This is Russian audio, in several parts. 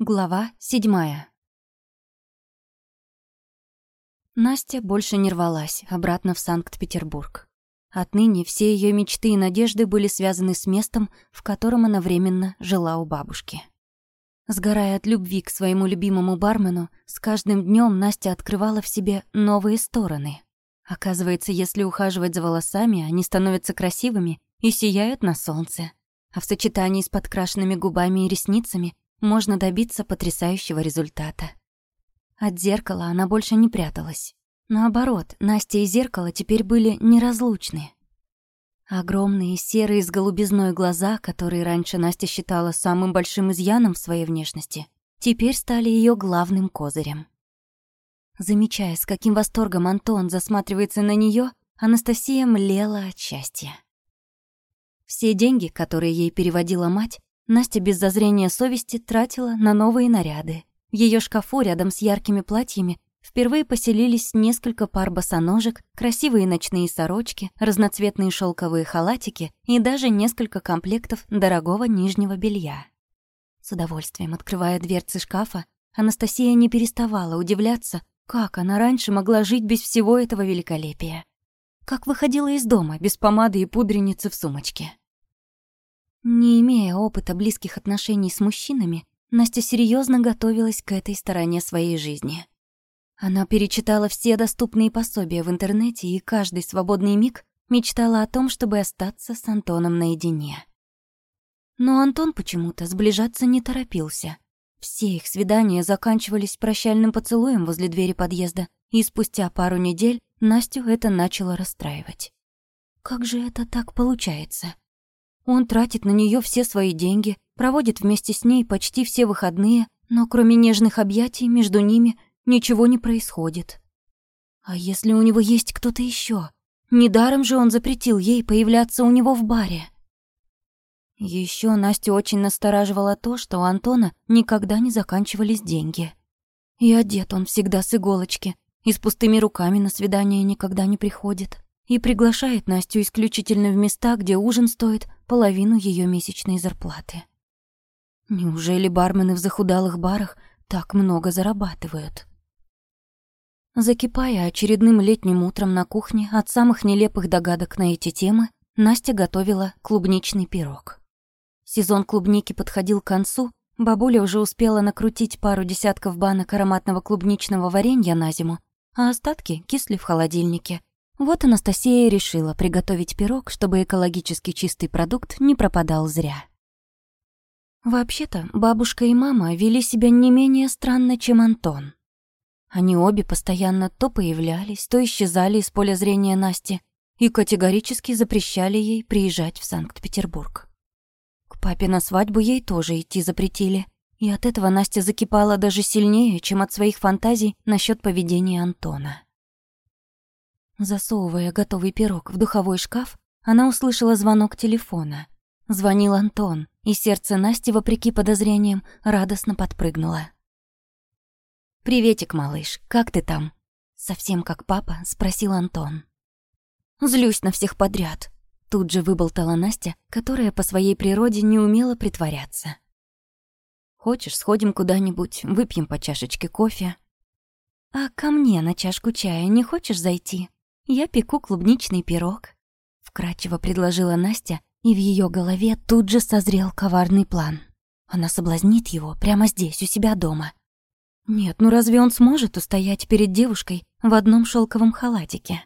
Глава седьмая. Настя больше не рвалась обратно в Санкт-Петербург. Отныне все ее мечты и надежды были связаны с местом, в котором она временно жила у бабушки. Сгорая от любви к своему любимому бармену, с каждым днем Настя открывала в себе новые стороны. Оказывается, если ухаживать за волосами, они становятся красивыми и сияют на солнце. А в сочетании с подкрашенными губами и ресницами можно добиться потрясающего результата. От зеркала она больше не пряталась. Наоборот, Настя и зеркало теперь были неразлучны. Огромные серые с голубизной глаза, которые раньше Настя считала самым большим изъяном в своей внешности, теперь стали ее главным козырем. Замечая, с каким восторгом Антон засматривается на нее, Анастасия млела от счастья. Все деньги, которые ей переводила мать, Настя без зазрения совести тратила на новые наряды. В её шкафу рядом с яркими платьями впервые поселились несколько пар босоножек, красивые ночные сорочки, разноцветные шелковые халатики и даже несколько комплектов дорогого нижнего белья. С удовольствием открывая дверцы шкафа, Анастасия не переставала удивляться, как она раньше могла жить без всего этого великолепия. Как выходила из дома без помады и пудреницы в сумочке. Не имея опыта близких отношений с мужчинами, Настя серьезно готовилась к этой стороне своей жизни. Она перечитала все доступные пособия в интернете и каждый свободный миг мечтала о том, чтобы остаться с Антоном наедине. Но Антон почему-то сближаться не торопился. Все их свидания заканчивались прощальным поцелуем возле двери подъезда, и спустя пару недель Настю это начало расстраивать. Как же это так получается? Он тратит на нее все свои деньги, проводит вместе с ней почти все выходные, но кроме нежных объятий между ними ничего не происходит. А если у него есть кто-то еще? Недаром же он запретил ей появляться у него в баре. Еще Настю очень настораживало то, что у Антона никогда не заканчивались деньги. И одет он всегда с иголочки, и с пустыми руками на свидание никогда не приходит и приглашает Настю исключительно в места, где ужин стоит половину ее месячной зарплаты. Неужели бармены в захудалых барах так много зарабатывают? Закипая очередным летним утром на кухне от самых нелепых догадок на эти темы, Настя готовила клубничный пирог. Сезон клубники подходил к концу, бабуля уже успела накрутить пару десятков банок ароматного клубничного варенья на зиму, а остатки кисли в холодильнике — вот Анастасия решила приготовить пирог, чтобы экологически чистый продукт не пропадал зря. Вообще-то, бабушка и мама вели себя не менее странно, чем Антон. Они обе постоянно то появлялись, то исчезали из поля зрения Насти и категорически запрещали ей приезжать в Санкт-Петербург. К папе на свадьбу ей тоже идти запретили, и от этого Настя закипала даже сильнее, чем от своих фантазий насчет поведения Антона. Засовывая готовый пирог в духовой шкаф, она услышала звонок телефона. Звонил Антон, и сердце Насти, вопреки подозрениям, радостно подпрыгнуло. «Приветик, малыш, как ты там?» Совсем как папа, спросил Антон. «Злюсь на всех подряд», — тут же выболтала Настя, которая по своей природе не умела притворяться. «Хочешь, сходим куда-нибудь, выпьем по чашечке кофе?» «А ко мне на чашку чая не хочешь зайти?» Я пеку клубничный пирог», — вкратчиво предложила Настя, и в ее голове тут же созрел коварный план. Она соблазнит его прямо здесь, у себя дома. Нет, ну разве он сможет устоять перед девушкой в одном шелковом халатике?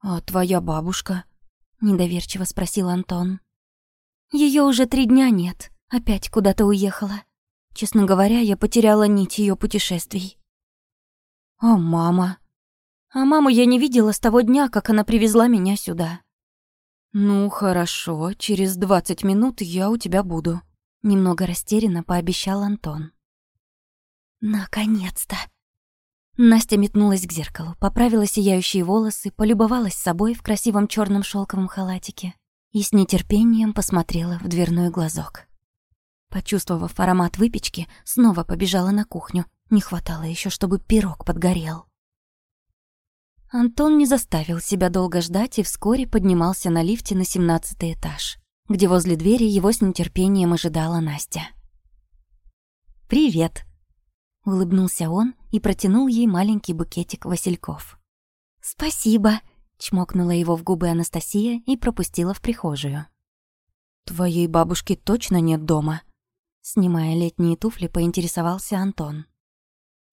«А твоя бабушка?» — недоверчиво спросил Антон. Ее уже три дня нет, опять куда-то уехала. Честно говоря, я потеряла нить ее путешествий. «А мама?» А маму я не видела с того дня, как она привезла меня сюда. Ну, хорошо, через двадцать минут я у тебя буду, немного растерянно пообещал Антон. Наконец-то. Настя метнулась к зеркалу, поправила сияющие волосы, полюбовалась собой в красивом черном шелковом халатике и с нетерпением посмотрела в дверной глазок. Почувствовав аромат выпечки, снова побежала на кухню. Не хватало еще, чтобы пирог подгорел. Антон не заставил себя долго ждать и вскоре поднимался на лифте на семнадцатый этаж, где возле двери его с нетерпением ожидала Настя. привет!» Улыбнулся он и протянул ей маленький букетик васильков. «Спасибо!» — чмокнула его в губы Анастасия и пропустила в прихожую. «Твоей бабушки точно нет дома?» Снимая летние туфли, поинтересовался Антон.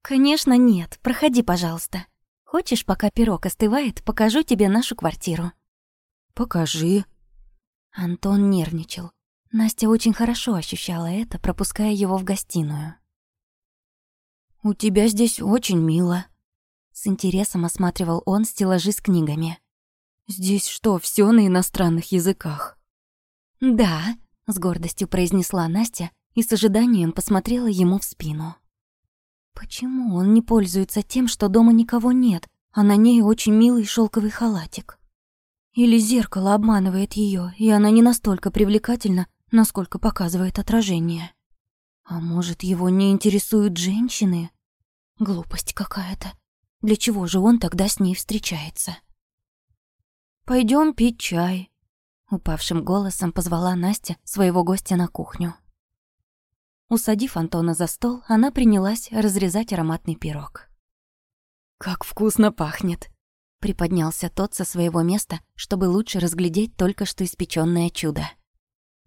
«Конечно нет. Проходи, пожалуйста. Хочешь, пока пирог остывает, покажу тебе нашу квартиру?» «Покажи». Антон нервничал. Настя очень хорошо ощущала это, пропуская его в гостиную. «У тебя здесь очень мило», — с интересом осматривал он стеллажи с книгами. «Здесь что, все на иностранных языках?» «Да», — с гордостью произнесла Настя и с ожиданием посмотрела ему в спину. Почему он не пользуется тем, что дома никого нет, а на ней очень милый шелковый халатик? Или зеркало обманывает ее, и она не настолько привлекательна, насколько показывает отражение? А может, его не интересуют женщины? Глупость какая-то. Для чего же он тогда с ней встречается? Пойдем пить чай», — упавшим голосом позвала Настя своего гостя на кухню. Усадив Антона за стол, она принялась разрезать ароматный пирог. «Как вкусно пахнет!» Приподнялся тот со своего места, чтобы лучше разглядеть только что испечённое чудо.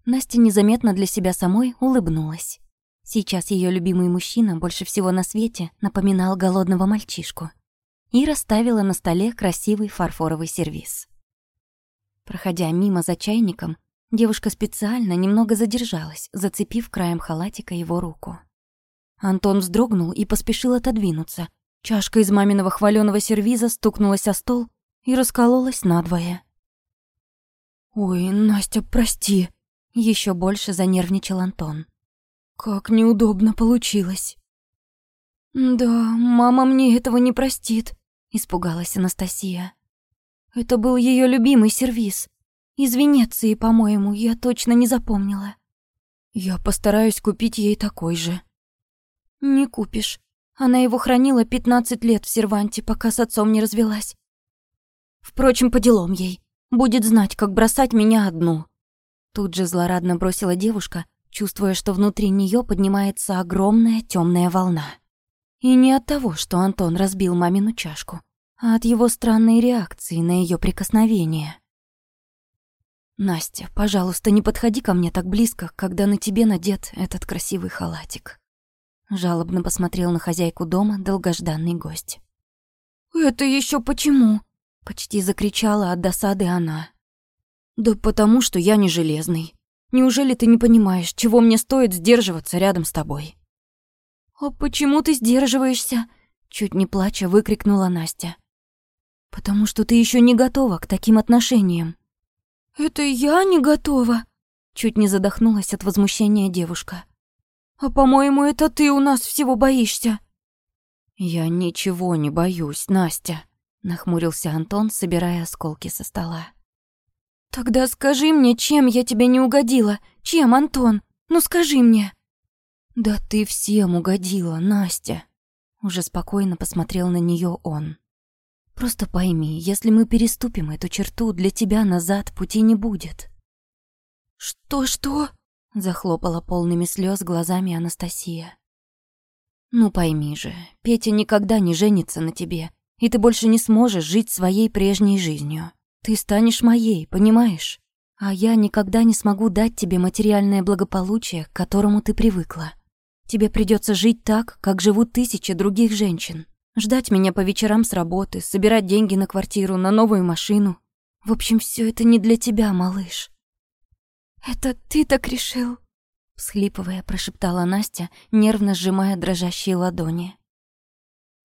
Настя незаметно для себя самой улыбнулась. Сейчас ее любимый мужчина больше всего на свете напоминал голодного мальчишку. И расставила на столе красивый фарфоровый сервиз. Проходя мимо за чайником, девушка специально немного задержалась, зацепив краем халатика его руку. Антон вздрогнул и поспешил отодвинуться. Чашка из маминого хваленого сервиза стукнулась о стол и раскололась надвое. «Ой, Настя, прости!» Еще больше занервничал Антон. Как неудобно получилось. Да, мама мне этого не простит, испугалась Анастасия. Это был ее любимый сервиз. Из Венеции, по-моему, я точно не запомнила. Я постараюсь купить ей такой же. Не купишь. Она его хранила 15 лет в серванте, пока с отцом не развелась. Впрочем, по делам ей. Будет знать, как бросать меня одну. Тут же злорадно бросила девушка, чувствуя, что внутри нее поднимается огромная темная волна. И не от того, что Антон разбил мамину чашку, а от его странной реакции на ее прикосновение. «Настя, пожалуйста, не подходи ко мне так близко, когда на тебе надет этот красивый халатик». Жалобно посмотрел на хозяйку дома долгожданный гость. «Это еще почему?» — почти закричала от досады она. «Да потому что я не железный. Неужели ты не понимаешь, чего мне стоит сдерживаться рядом с тобой?» «А почему ты сдерживаешься?» Чуть не плача выкрикнула Настя. «Потому что ты еще не готова к таким отношениям». «Это я не готова?» Чуть не задохнулась от возмущения девушка. «А по-моему, это ты у нас всего боишься». «Я ничего не боюсь, Настя», — нахмурился Антон, собирая осколки со стола. «Тогда скажи мне, чем я тебе не угодила? Чем, Антон? Ну скажи мне!» «Да ты всем угодила, Настя!» Уже спокойно посмотрел на нее он. «Просто пойми, если мы переступим эту черту, для тебя назад пути не будет». «Что-что?» — захлопала полными слез глазами Анастасия. «Ну пойми же, Петя никогда не женится на тебе, и ты больше не сможешь жить своей прежней жизнью. Ты станешь моей, понимаешь? А я никогда не смогу дать тебе материальное благополучие, к которому ты привыкла. Тебе придется жить так, как живут тысячи других женщин. Ждать меня по вечерам с работы, собирать деньги на квартиру, на новую машину. В общем, все это не для тебя, малыш. «Это ты так решил?» Всхлипывая, прошептала Настя, нервно сжимая дрожащие ладони.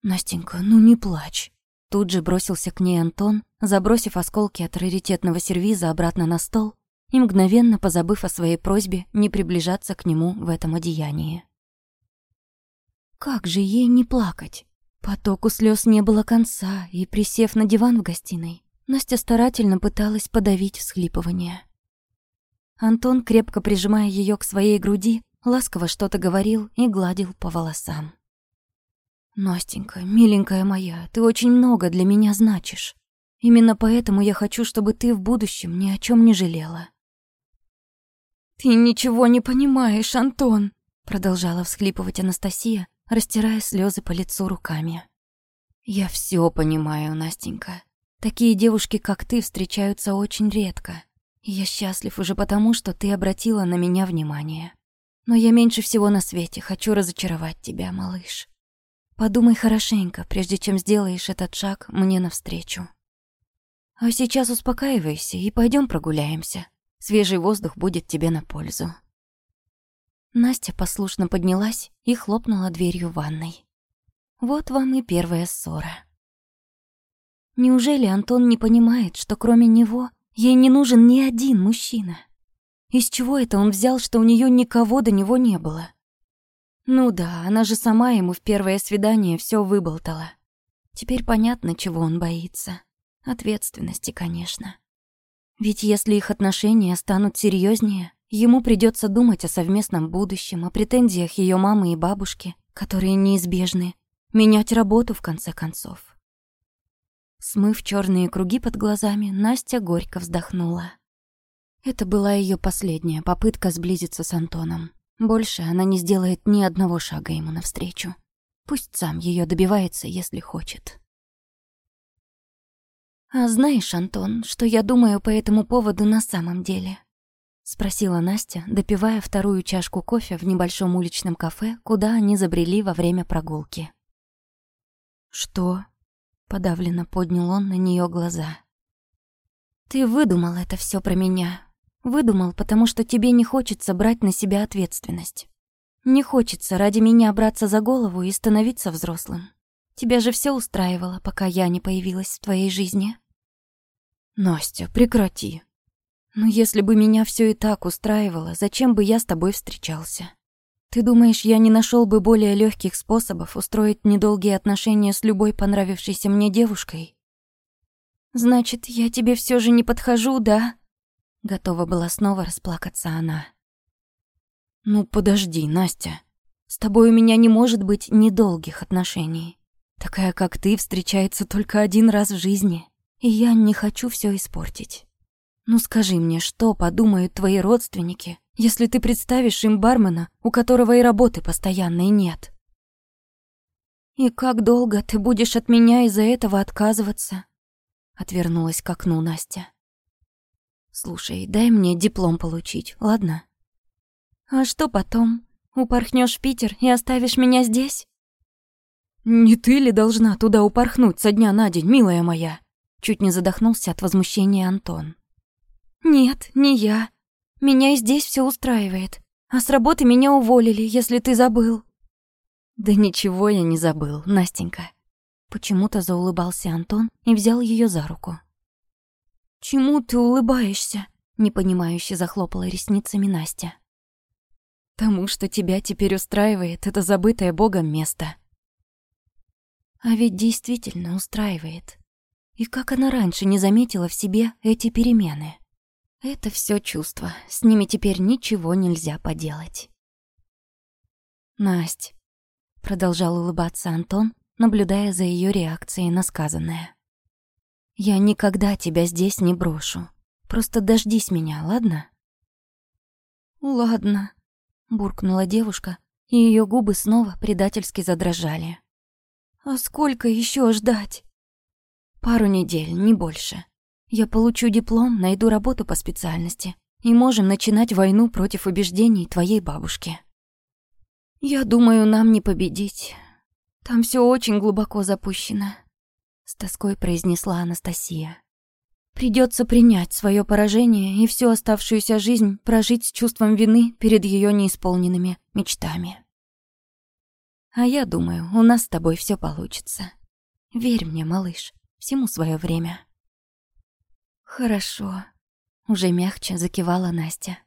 «Настенька, ну не плачь. Тут же бросился к ней Антон, забросив осколки от раритетного сервиза обратно на стол и мгновенно позабыв о своей просьбе не приближаться к нему в этом одеянии. Как же ей не плакать? Потоку слез не было конца, и, присев на диван в гостиной, Настя старательно пыталась подавить всхлипывание. Антон, крепко прижимая ее к своей груди, ласково что-то говорил и гладил по волосам. «Настенька, миленькая моя, ты очень много для меня значишь. Именно поэтому я хочу, чтобы ты в будущем ни о чем не жалела». «Ты ничего не понимаешь, Антон!» продолжала всхлипывать Анастасия, растирая слезы по лицу руками. Я все понимаю, Настенька. Такие девушки, как ты, встречаются очень редко. Я счастлив уже потому, что ты обратила на меня внимание. Но я меньше всего на свете хочу разочаровать тебя, малыш. Подумай хорошенько, прежде чем сделаешь этот шаг мне навстречу. А сейчас успокаивайся и пойдем прогуляемся. Свежий воздух будет тебе на пользу. Настя послушно поднялась и хлопнула дверью ванной. Вот вам и первая ссора. Неужели Антон не понимает, что кроме него ей не нужен ни один мужчина? Из чего это он взял, что у нее никого до него не было? Ну да, она же сама ему в первое свидание все выболтала. Теперь понятно, чего он боится. Ответственности, конечно. Ведь если их отношения станут серьезнее, ему придется думать о совместном будущем, о претензиях ее мамы и бабушки, которые неизбежны, менять работу в конце концов. Смыв черные круги под глазами, Настя горько вздохнула. Это была ее последняя попытка сблизиться с Антоном. Больше она не сделает ни одного шага ему навстречу. Пусть сам ее добивается, если хочет. «А знаешь, Антон, что я думаю по этому поводу на самом деле?» — спросила Настя, допивая вторую чашку кофе в небольшом уличном кафе, куда они забрели во время прогулки. «Что?» Подавленно поднял он на нее глаза. «Ты выдумал это все про меня. Выдумал, потому что тебе не хочется брать на себя ответственность. Не хочется ради меня браться за голову и становиться взрослым. Тебя же все устраивало, пока я не появилась в твоей жизни». «Настя, прекрати. Но если бы меня все и так устраивало, зачем бы я с тобой встречался?» Ты думаешь, я не нашел бы более легких способов устроить недолгие отношения с любой понравившейся мне девушкой? Значит, я тебе все же не подхожу, да? Готова была снова расплакаться она. Ну подожди, Настя. С тобой у меня не может быть недолгих отношений. Такая, как ты, встречается только один раз в жизни, и я не хочу все испортить. Ну скажи мне, что подумают твои родственники, если ты представишь им бармена, у которого и работы постоянной нет. «И как долго ты будешь от меня из-за этого отказываться?» Отвернулась к окну Настя. «Слушай, дай мне диплом получить, ладно?» «А что потом? Упорхнешь в Питер и оставишь меня здесь?» «Не ты ли должна туда упорхнуть со дня на день, милая моя?» Чуть не задохнулся от возмущения Антон. «Нет, не я. Меня и здесь все устраивает. А с работы меня уволили, если ты забыл». «Да ничего я не забыл, Настенька». Почему-то заулыбался Антон и взял ее за руку. «Чему ты улыбаешься?» Непонимающе захлопала ресницами Настя. «Тому, что тебя теперь устраивает это забытое Богом место». А ведь действительно устраивает. И как она раньше не заметила в себе эти перемены? Это все чувства, с ними теперь ничего нельзя поделать. Насть, продолжал улыбаться Антон, наблюдая за ее реакцией на сказанное. Я никогда тебя здесь не брошу. Просто дождись меня, ладно? Ладно, буркнула девушка, и ее губы снова предательски задрожали. А сколько еще ждать? Пару недель, не больше. Я получу диплом, найду работу по специальности и можем начинать войну против убеждений твоей бабушки. Я думаю, нам не победить. Там все очень глубоко запущено, с тоской произнесла Анастасия. Придется принять свое поражение и всю оставшуюся жизнь прожить с чувством вины перед ее неисполненными мечтами. А я думаю, у нас с тобой все получится. Верь мне, малыш, всему свое время. «Хорошо», — уже мягче закивала Настя.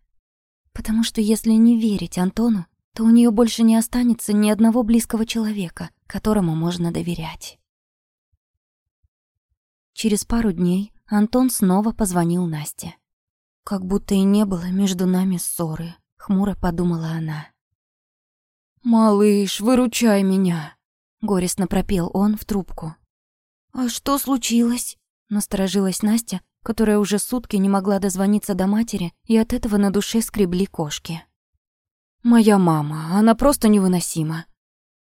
«Потому что если не верить Антону, то у нее больше не останется ни одного близкого человека, которому можно доверять». Через пару дней Антон снова позвонил Насте. «Как будто и не было между нами ссоры», — хмуро подумала она. «Малыш, выручай меня!» — горестно пропел он в трубку. «А что случилось?» — насторожилась Настя, которая уже сутки не могла дозвониться до матери, и от этого на душе скребли кошки. Моя мама, она просто невыносима.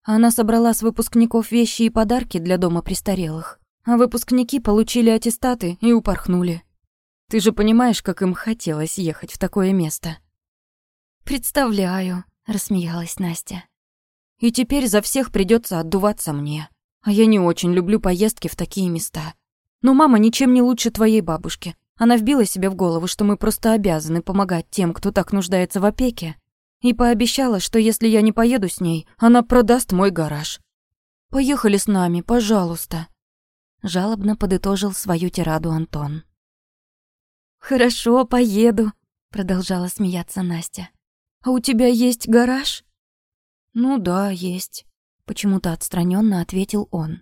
Она собрала с выпускников вещи и подарки для дома престарелых, а выпускники получили аттестаты и упорхнули. Ты же понимаешь, как им хотелось ехать в такое место. «Представляю», — рассмеялась Настя. «И теперь за всех придется отдуваться мне. А я не очень люблю поездки в такие места. Но мама ничем не лучше твоей бабушки. Она вбила себе в голову, что мы просто обязаны помогать тем, кто так нуждается в опеке, и пообещала, что если я не поеду с ней, она продаст мой гараж. Поехали с нами, пожалуйста. Жалобно подытожил свою тираду Антон. Хорошо, поеду, продолжала смеяться Настя. А у тебя есть гараж? Ну да, есть, почему-то отстраненно ответил он.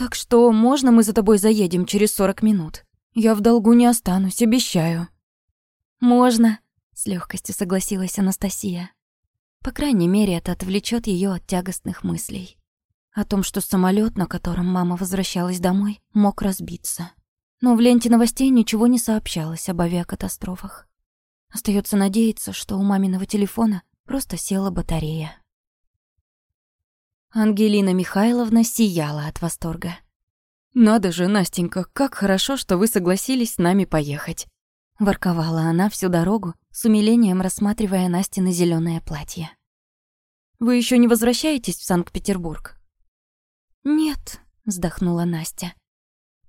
Так что можно мы за тобой заедем через сорок минут? Я в долгу не останусь, обещаю. Можно, с легкостью согласилась Анастасия. По крайней мере, это отвлечет ее от тягостных мыслей. О том, что самолет, на котором мама возвращалась домой, мог разбиться. Но в ленте новостей ничего не сообщалось об авиакатастрофах. Остается надеяться, что у маминого телефона просто села батарея. Ангелина Михайловна сияла от восторга. «Надо же, Настенька, как хорошо, что вы согласились с нами поехать. Ворковала она всю дорогу, с умилением рассматривая Настины зеленое платье. «Вы еще не возвращаетесь в Санкт-Петербург?» «Нет», — вздохнула Настя.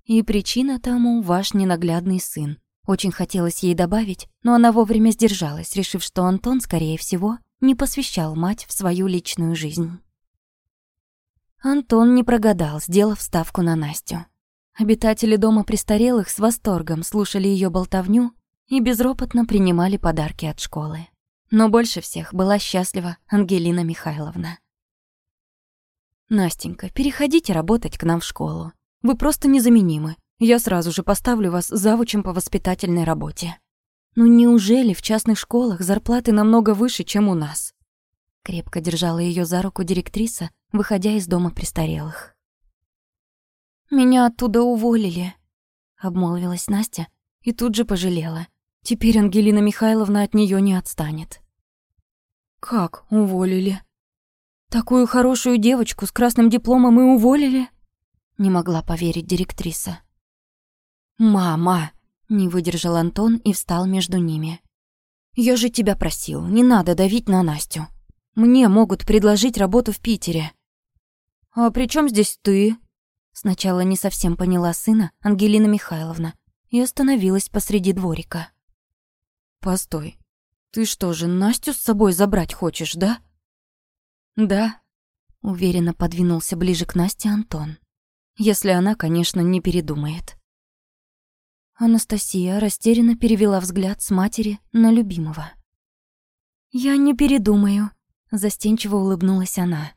«И причина тому ваш ненаглядный сын». Очень хотелось ей добавить, но она вовремя сдержалась, решив, что Антон, скорее всего, не посвящал мать в свою личную жизнь. Антон не прогадал, сделав ставку на Настю. Обитатели дома престарелых с восторгом слушали ее болтовню и безропотно принимали подарки от школы. Но больше всех была счастлива Ангелина Михайловна. «Настенька, переходите работать к нам в школу. Вы просто незаменимы. Я сразу же поставлю вас завучем по воспитательной работе. Ну неужели в частных школах зарплаты намного выше, чем у нас?» Крепко держала ее за руку директриса, выходя из дома престарелых. «Меня оттуда уволили», — обмолвилась Настя и тут же пожалела. Теперь Ангелина Михайловна от нее не отстанет. «Как уволили? Такую хорошую девочку с красным дипломом и уволили?» Не могла поверить директриса. «Мама!» — не выдержал Антон и встал между ними. «Я же тебя просил, не надо давить на Настю. Мне могут предложить работу в Питере». «А при чем здесь ты?» Сначала не совсем поняла сына Ангелина Михайловна и остановилась посреди дворика. «Постой, ты что же, Настю с собой забрать хочешь, да?» «Да», — уверенно подвинулся ближе к Насте Антон. «Если она, конечно, не передумает». Анастасия растерянно перевела взгляд с матери на любимого. «Я не передумаю», — застенчиво улыбнулась она.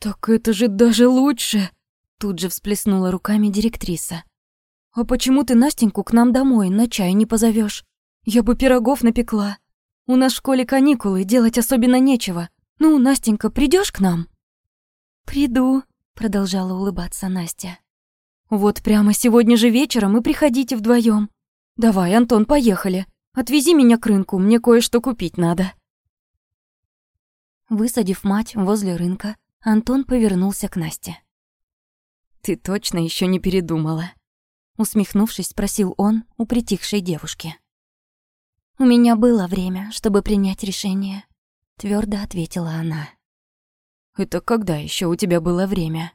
«Так это же даже лучше!» Тут же всплеснула руками директриса. «А почему ты Настеньку к нам домой на чай не позовешь? Я бы пирогов напекла. У нас в школе каникулы, делать особенно нечего. Ну, Настенька, придешь к нам?» «Приду», — продолжала улыбаться Настя. «Вот прямо сегодня же вечером и приходите вдвоем. Давай, Антон, поехали. Отвези меня к рынку, мне кое-что купить надо». Высадив мать возле рынка, Антон повернулся к Насте. «Ты точно еще не передумала?» Усмехнувшись, спросил он у притихшей девушки. «У меня было время, чтобы принять решение», — твердо ответила она. «Это когда еще у тебя было время?»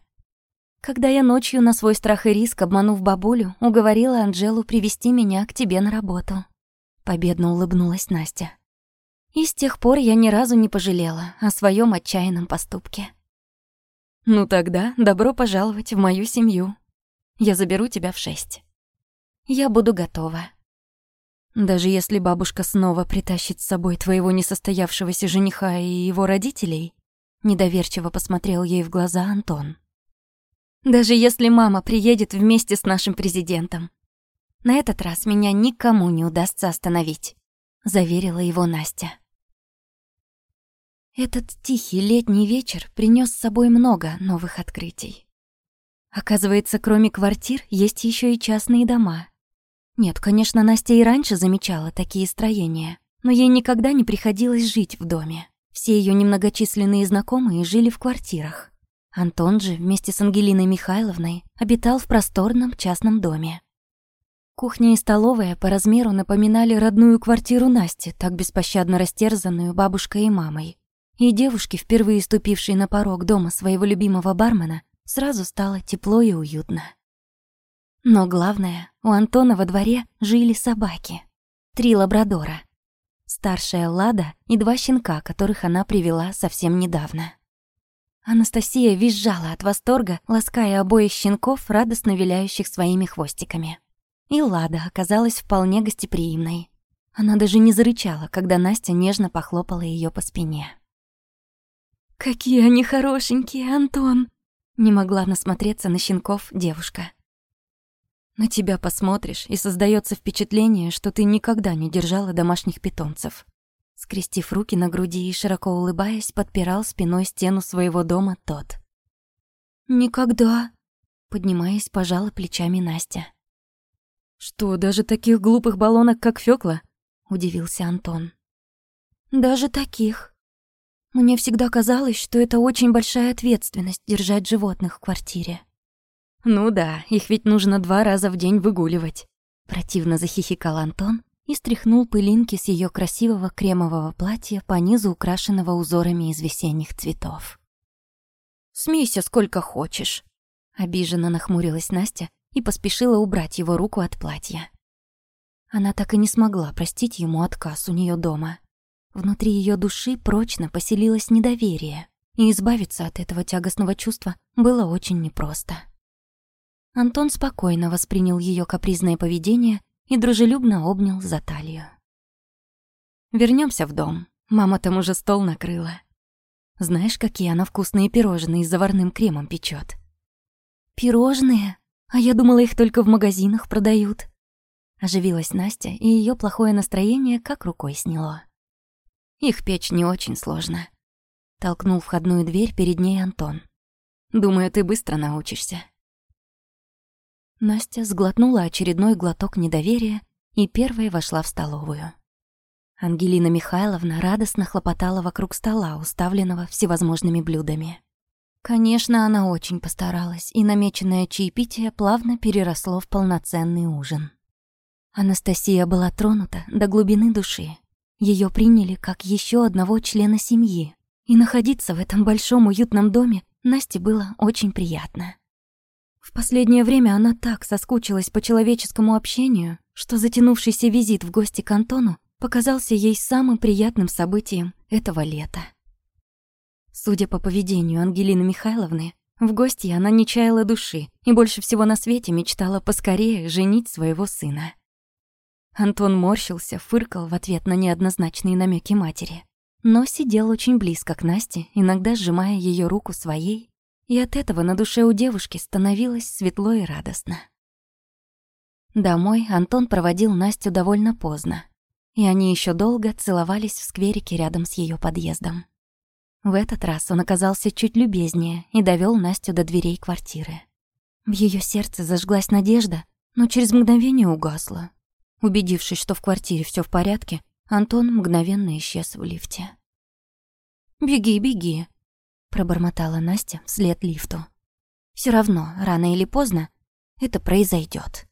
«Когда я ночью на свой страх и риск, обманув бабулю, уговорила Анжелу привести меня к тебе на работу». Победно улыбнулась Настя. И с тех пор я ни разу не пожалела о своем отчаянном поступке. «Ну тогда добро пожаловать в мою семью. Я заберу тебя в шесть». «Я буду готова», даже если бабушка снова притащит с собой твоего несостоявшегося жениха и его родителей, недоверчиво посмотрел ей в глаза Антон. Даже если мама приедет вместе с нашим президентом. На этот раз меня никому не удастся остановить, заверила его Настя. Этот тихий летний вечер принес с собой много новых открытий. Оказывается, кроме квартир есть еще и частные дома, нет, конечно, Настя и раньше замечала такие строения, Но ей никогда не приходилось жить в доме. Все ее немногочисленные знакомые жили в квартирах. Антон же вместе с Ангелиной Михайловной обитал в просторном частном доме. Кухня и столовая по размеру напоминали родную квартиру Насти, так беспощадно растерзанную бабушкой и мамой. И девушке, впервые ступившей на порог дома своего любимого бармена, сразу стало тепло и уютно. Но главное, у Антона во дворе жили собаки. Три лабрадора. Старшая Лада и два щенка, которых она привела совсем недавно. Анастасия визжала от восторга, лаская обоих щенков, радостно виляющих своими хвостиками. И Лада оказалась вполне гостеприимной. Она даже не зарычала, когда Настя нежно похлопала ее по спине. «Какие они хорошенькие, Антон!» Не могла насмотреться на щенков девушка. На тебя посмотришь, и создается впечатление, что ты никогда не держала домашних питомцев. Скрестив руки на груди и широко улыбаясь, подпирал спиной стену своего дома тот. «Никогда», — поднимаясь, пожала плечами Настя. «Что, даже таких глупых баллонок, как Фёкла?» — удивился Антон. «Даже таких. Мне всегда казалось, что это очень большая ответственность держать животных в квартире». «Ну да, их ведь нужно два раза в день выгуливать», — противно захихикал Антон и стряхнул пылинки с ее красивого кремового платья по низу украшенного узорами из весенних цветов. «Смейся сколько хочешь», — обиженно нахмурилась Настя и поспешила убрать его руку от платья. Она так и не смогла простить ему отказ у нее дома. Внутри ее души прочно поселилось недоверие, и избавиться от этого тягостного чувства было очень непросто. Антон спокойно воспринял ее капризное поведение и дружелюбно обнял за талию. Вернемся в дом. Мама там уже стол накрыла. Знаешь, какие она вкусные пирожные с заварным кремом печет? Пирожные? А я думала, их только в магазинах продают. Оживилась Настя, и ее плохое настроение как рукой сняло. Их печь не очень сложно. Толкнул входную дверь перед ней Антон. Думаю, ты быстро научишься. Настя сглотнула очередной глоток недоверия и первой вошла в столовую. Ангелина Михайловна радостно хлопотала вокруг стола, уставленного всевозможными блюдами. Конечно, она очень постаралась, и намеченное чаепитие плавно переросло в полноценный ужин. Анастасия была тронута до глубины души. Ее приняли как еще одного члена семьи, и находиться в этом большом уютном доме Насте было очень приятно. В последнее время она так соскучилась по человеческому общению, что затянувшийся визит в гости к Антону показался ей самым приятным событием этого лета. Судя по поведению Ангелины Михайловны, в гости она не чаяла души и больше всего на свете мечтала поскорее женить своего сына. Антон морщился, фыркал в ответ на неоднозначные намеки матери, но сидел очень близко к Насте, иногда сжимая ее руку своей, и от этого на душе у девушки становилось светло и радостно. Домой Антон проводил Настю довольно поздно, и они еще долго целовались в скверике рядом с ее подъездом. В этот раз он оказался чуть любезнее и довел Настю до дверей квартиры. В ее сердце зажглась надежда, но через мгновение угасла, Убедившись, что в квартире все в порядке, Антон мгновенно исчез в лифте. «Беги, беги», — пробормотала Настя вслед лифту. Все равно, рано или поздно, это произойдет.